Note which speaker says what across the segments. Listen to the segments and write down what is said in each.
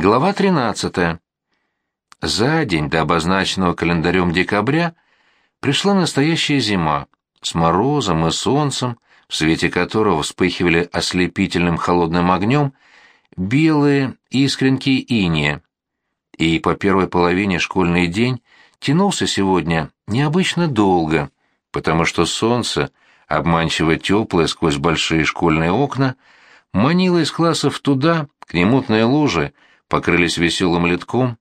Speaker 1: Глава 13. За день до обозначенного календарем декабря пришла настоящая зима, с морозом и солнцем, в свете которого вспыхивали ослепительным холодным огнем белые искренки иния. И по первой половине школьный день тянулся сегодня необычно долго, потому что солнце, обманчиво теплое сквозь большие школьные окна, манило из классов туда, к немутной луже, покрылись веселым литком,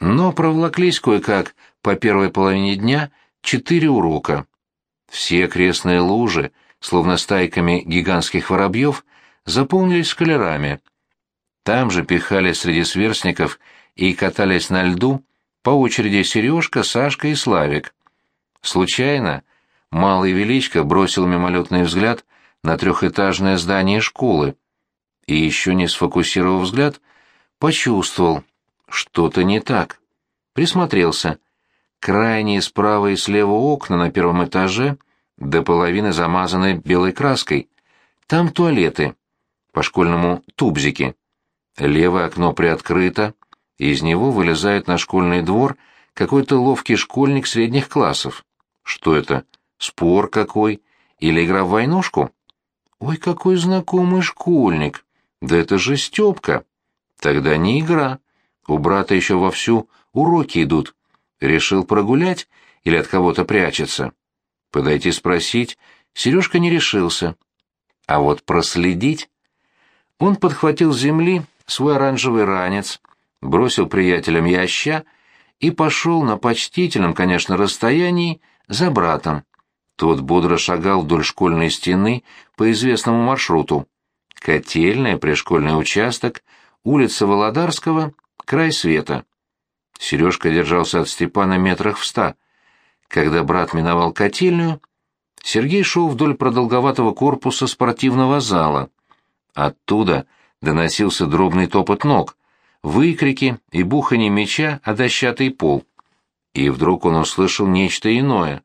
Speaker 1: но проволоклись кое-как по первой половине дня четыре урока. Все окрестные лужи, словно стайками гигантских воробьев, заполнились шкалерами. Там же пихали среди сверстников и катались на льду по очереди Сережка, Сашка и Славик. Случайно малый величко бросил мимолетный взгляд на трехэтажное здание школы и, еще не сфокусировав взгляд, почувствовал, что-то не так. Присмотрелся. Крайние справа и слева окна на первом этаже до половины замазаны белой краской. Там туалеты. По-школьному тубзики. Левое окно приоткрыто, из него вылезает на школьный двор какой-то ловкий школьник средних классов. Что это? Спор какой? Или игра в войнушку? Ой, какой знакомый школьник! Да это же Степка! Тогда не игра. У брата еще вовсю уроки идут. Решил прогулять или от кого-то прячется? Подойти спросить Сережка не решился. А вот проследить... Он подхватил с земли свой оранжевый ранец, бросил приятелям яща и пошел на почтительном, конечно, расстоянии за братом. Тот бодро шагал вдоль школьной стены по известному маршруту. Котельная, пришкольный участок, улица Володарского, край света. Сережка держался от Степана метрах в ста. Когда брат миновал котельную, Сергей шел вдоль продолговатого корпуса спортивного зала. Оттуда доносился дробный топот ног, выкрики и бухание меча о дощатый пол. И вдруг он услышал нечто иное.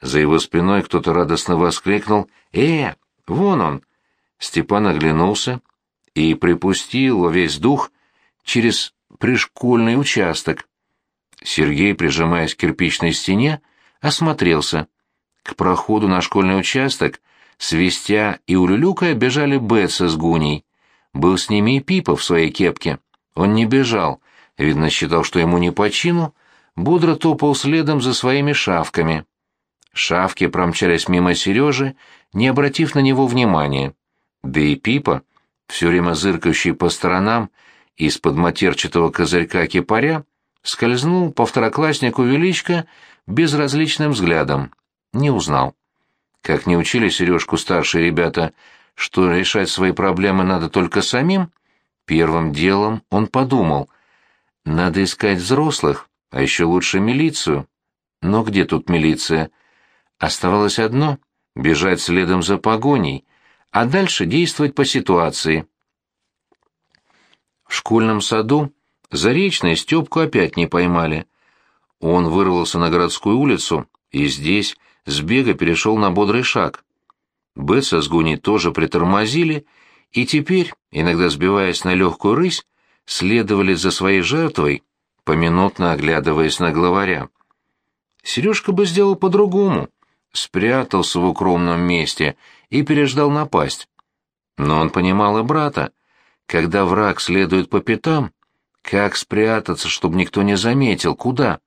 Speaker 1: За его спиной кто-то радостно воскликнул «Э, вон он!» Степан оглянулся и припустил во весь дух через пришкольный участок. Сергей, прижимаясь к кирпичной стене, осмотрелся. К проходу на школьный участок, свистя и улюлюкая, бежали Бетса с Гуней. Был с ними и Пипа в своей кепке. Он не бежал, видно, считал, что ему не по чину, бодро топал следом за своими шавками. Шавки промчались мимо Сережи, не обратив на него внимания. Да и Пипа, все время зыркающий по сторонам из-под матерчатого козырька кипаря, скользнул по второкласснику Величко безразличным взглядом. Не узнал. Как не учили Сережку старшие ребята, что решать свои проблемы надо только самим, первым делом он подумал, надо искать взрослых, а еще лучше милицию. Но где тут милиция? Оставалось одно — бежать следом за погоней — а дальше действовать по ситуации. В школьном саду Заречный Степку опять не поймали. Он вырвался на городскую улицу и здесь с бега перешел на бодрый шаг. Бетса с Гуней тоже притормозили и теперь, иногда сбиваясь на легкую рысь, следовали за своей жертвой, поминутно оглядываясь на главаря. Сережка бы сделал по-другому, спрятался в укромном месте и переждал напасть. Но он понимал и брата. Когда враг следует по пятам, как спрятаться, чтобы никто не заметил, куда?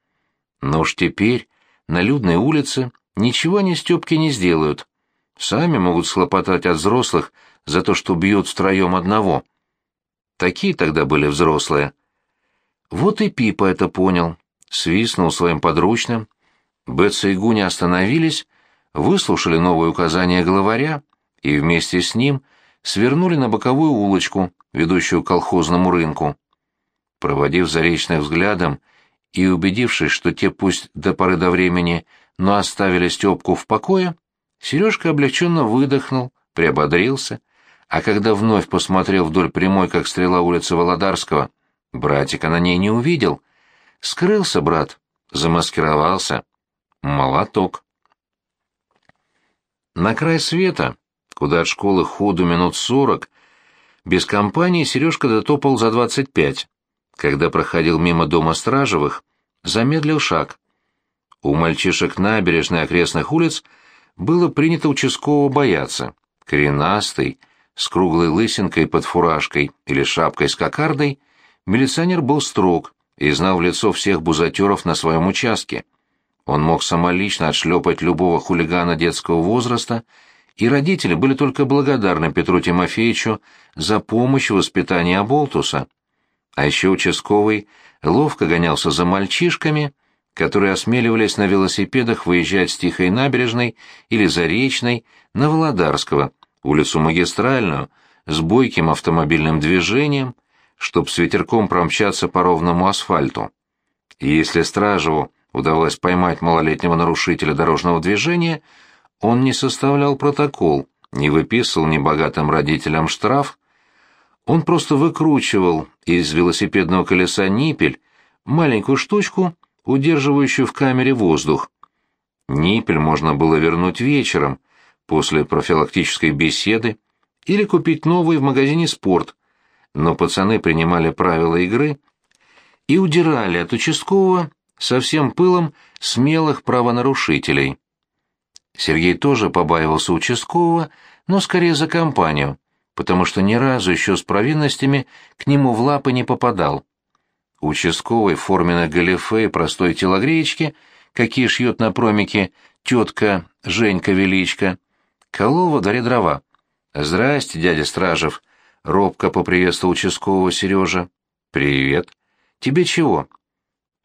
Speaker 1: Но уж теперь на людной улице ничего они Степки не сделают. Сами могут схлопотать от взрослых за то, что бьют втроем одного. Такие тогда были взрослые. Вот и Пипа это понял, свистнул своим подручным. Бетса и Гуня остановились, выслушали новые указания главаря и вместе с ним свернули на боковую улочку, ведущую к колхозному рынку. Проводив Заречных взглядом и убедившись, что те пусть до поры до времени, но оставили Степку в покое, Сережка облегченно выдохнул, приободрился, а когда вновь посмотрел вдоль прямой, как стрела улицы Володарского, братика на ней не увидел. Скрылся брат, замаскировался. Молоток. На край света, куда от школы ходу минут сорок, без компании Сережка дотопал за двадцать пять. когда проходил мимо дома Стражевых, замедлил шаг. У мальчишек набережной окрестных улиц было принято участкового бояться. Коренастый, с круглой лысинкой под фуражкой или шапкой с кокардой, милиционер был строг и знал в лицо всех бузатеров на своем участке. Он мог самолично отшлепать любого хулигана детского возраста, и родители были только благодарны Петру Тимофеевичу за помощь в воспитании Аболтуса. А еще участковый ловко гонялся за мальчишками, которые осмеливались на велосипедах выезжать с Тихой набережной или Заречной на Володарского, улицу Магистральную, с бойким автомобильным движением, чтоб с ветерком промчаться по ровному асфальту. И если Стражеву удавалось поймать малолетнего нарушителя дорожного движения, он не составлял протокол, не выписывал небогатым родителям штраф, он просто выкручивал из велосипедного колеса ниппель, маленькую штучку, удерживающую в камере воздух. Ниппель можно было вернуть вечером, после профилактической беседы, или купить новый в магазине «Спорт», но пацаны принимали правила игры и удирали от участкового со всем пылом смелых правонарушителей. Сергей тоже побаивался участкового, но скорее за компанию, потому что ни разу еще с провинностями к нему в лапы не попадал. Участковый в форменной галифе и простой телогреечке, какие шьет на промике тетка Женька Величко, колол во дрова. «Здрасте, дядя Стражев», — робко поприветствовал участкового Сережа. «Привет. Тебе чего?»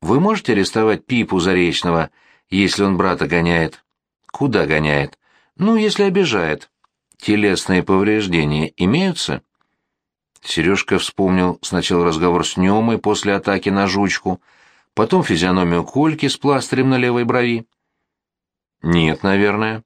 Speaker 1: «Вы можете арестовать Пипу Заречного, если он брата гоняет?» «Куда гоняет?» «Ну, если обижает. Телесные повреждения имеются?» Сережка вспомнил сначала разговор с Немой после атаки на жучку, потом физиономию Кольки с пластырем на левой брови. «Нет, наверное.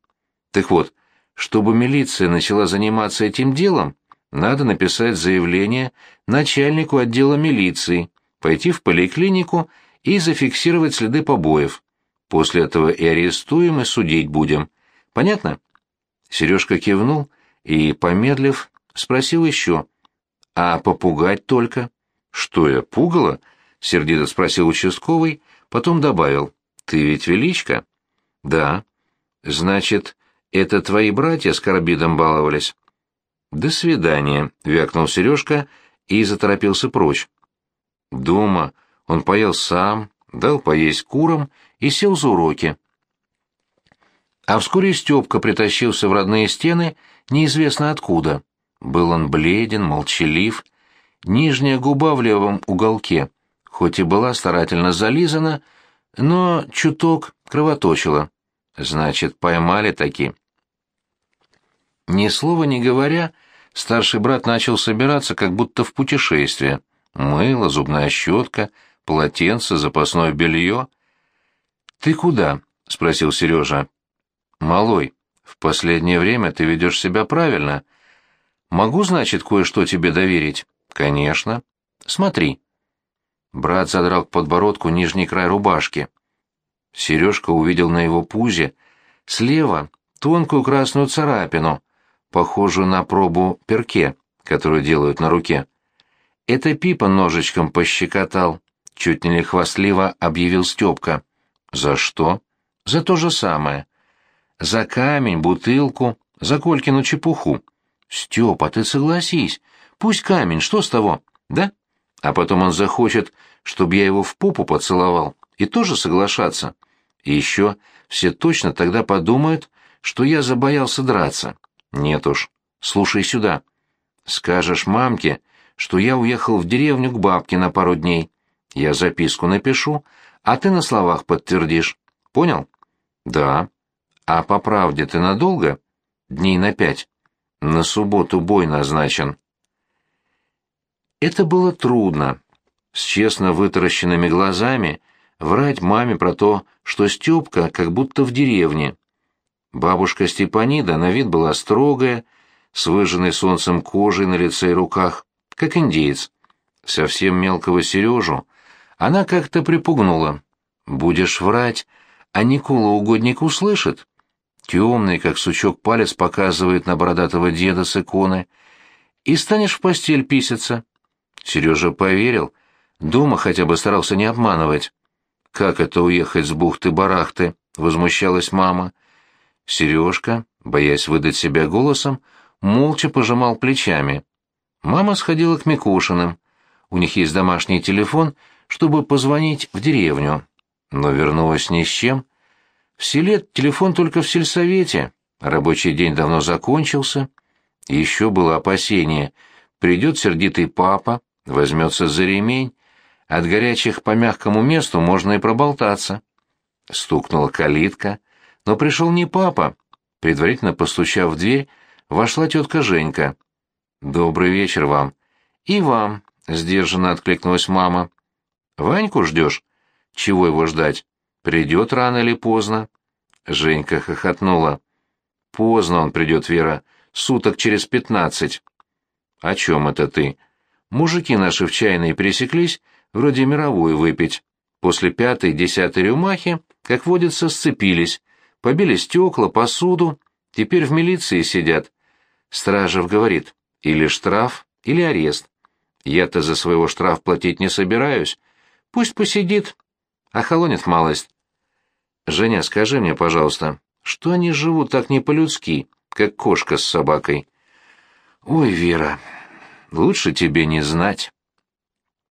Speaker 1: Так вот, чтобы милиция начала заниматься этим делом, надо написать заявление начальнику отдела милиции, пойти в поликлинику и зафиксировать следы побоев. После этого и арестуем, и судить будем. Понятно?» Сережка кивнул и, помедлив, спросил еще. «А попугать только?» «Что я, пугало?» — сердито спросил участковый, потом добавил. «Ты ведь величка?» «Да». «Значит, это твои братья с карбидом баловались?» «До свидания», — вякнул Сережка и заторопился прочь. Дома он поел сам, дал поесть курам и сел за уроки. А вскоре Степка притащился в родные стены неизвестно откуда. Был он бледен, молчалив, нижняя губа в левом уголке, хоть и была старательно зализана, но чуток кровоточила. Значит, поймали таки. Ни слова не говоря, старший брат начал собираться, как будто в путешествие. Мыло, зубная щетка, полотенце, запасное белье. «Ты куда?» — спросил Сережа. «Малой, в последнее время ты ведешь себя правильно. Могу, значит, кое-что тебе доверить?» «Конечно. Смотри». Брат задрал к подбородку нижний край рубашки. Сережка увидел на его пузе слева тонкую красную царапину, похожую на пробу перке, которую делают на руке. Это Пипа ножичком пощекотал, чуть не хвастливо объявил Степка. За что? За то же самое. За камень, бутылку, за Колькину чепуху. Степа, ты согласись, пусть камень, что с того, да? А потом он захочет, чтобы я его в попу поцеловал, и тоже соглашаться. И еще все точно тогда подумают, что я забоялся драться. Нет уж, слушай сюда. Скажешь мамке, что я уехал в деревню к бабке на пару дней. Я записку напишу, а ты на словах подтвердишь. Понял? Да. А по правде ты надолго? Дней на пять. На субботу бой назначен. Это было трудно. С честно вытаращенными глазами врать маме про то, что Степка как будто в деревне. Бабушка Степанида на вид была строгая, с выжженной солнцем кожей на лице и руках, как индеец. Совсем мелкого Сережу она как-то припугнула. «Будешь врать, а Никола угодник услышит». Темный, как сучок палец, показывает на бородатого деда с иконы. «И станешь в постель писаться». Сережа поверил, Дома хотя бы старался не обманывать. «Как это уехать с бухты-барахты?» — возмущалась мама. Сережка, боясь выдать себя голосом, молча пожимал плечами. Мама сходила к Микушиным. У них есть домашний телефон, чтобы позвонить в деревню. Но вернулась ни с чем. В селе телефон только в сельсовете. Рабочий день давно закончился. Еще было опасение. Придет сердитый папа, возьмется за ремень. От горячих по мягкому месту можно и проболтаться. Стукнула калитка, но пришел не папа. Предварительно постучав в дверь, вошла тетка Женька. «Добрый вечер вам». «И вам», — сдержанно откликнулась мама. «Ваньку ждешь?» «Чего его ждать? Придет рано или поздно?» Женька хохотнула. «Поздно он придет, Вера, суток через пятнадцать». «О чем это ты?» «Мужики наши в чайной пересеклись, вроде мировую выпить. После пятой-десятой рюмахи, как водится, сцепились, побили стекла, посуду, теперь в милиции сидят». Стражев говорит, или штраф, или арест. Я-то за своего штраф платить не собираюсь. Пусть посидит, охолонит малость. Женя, скажи мне, пожалуйста, что они живут так не по-людски, как кошка с собакой? Ой, Вера, лучше тебе не знать.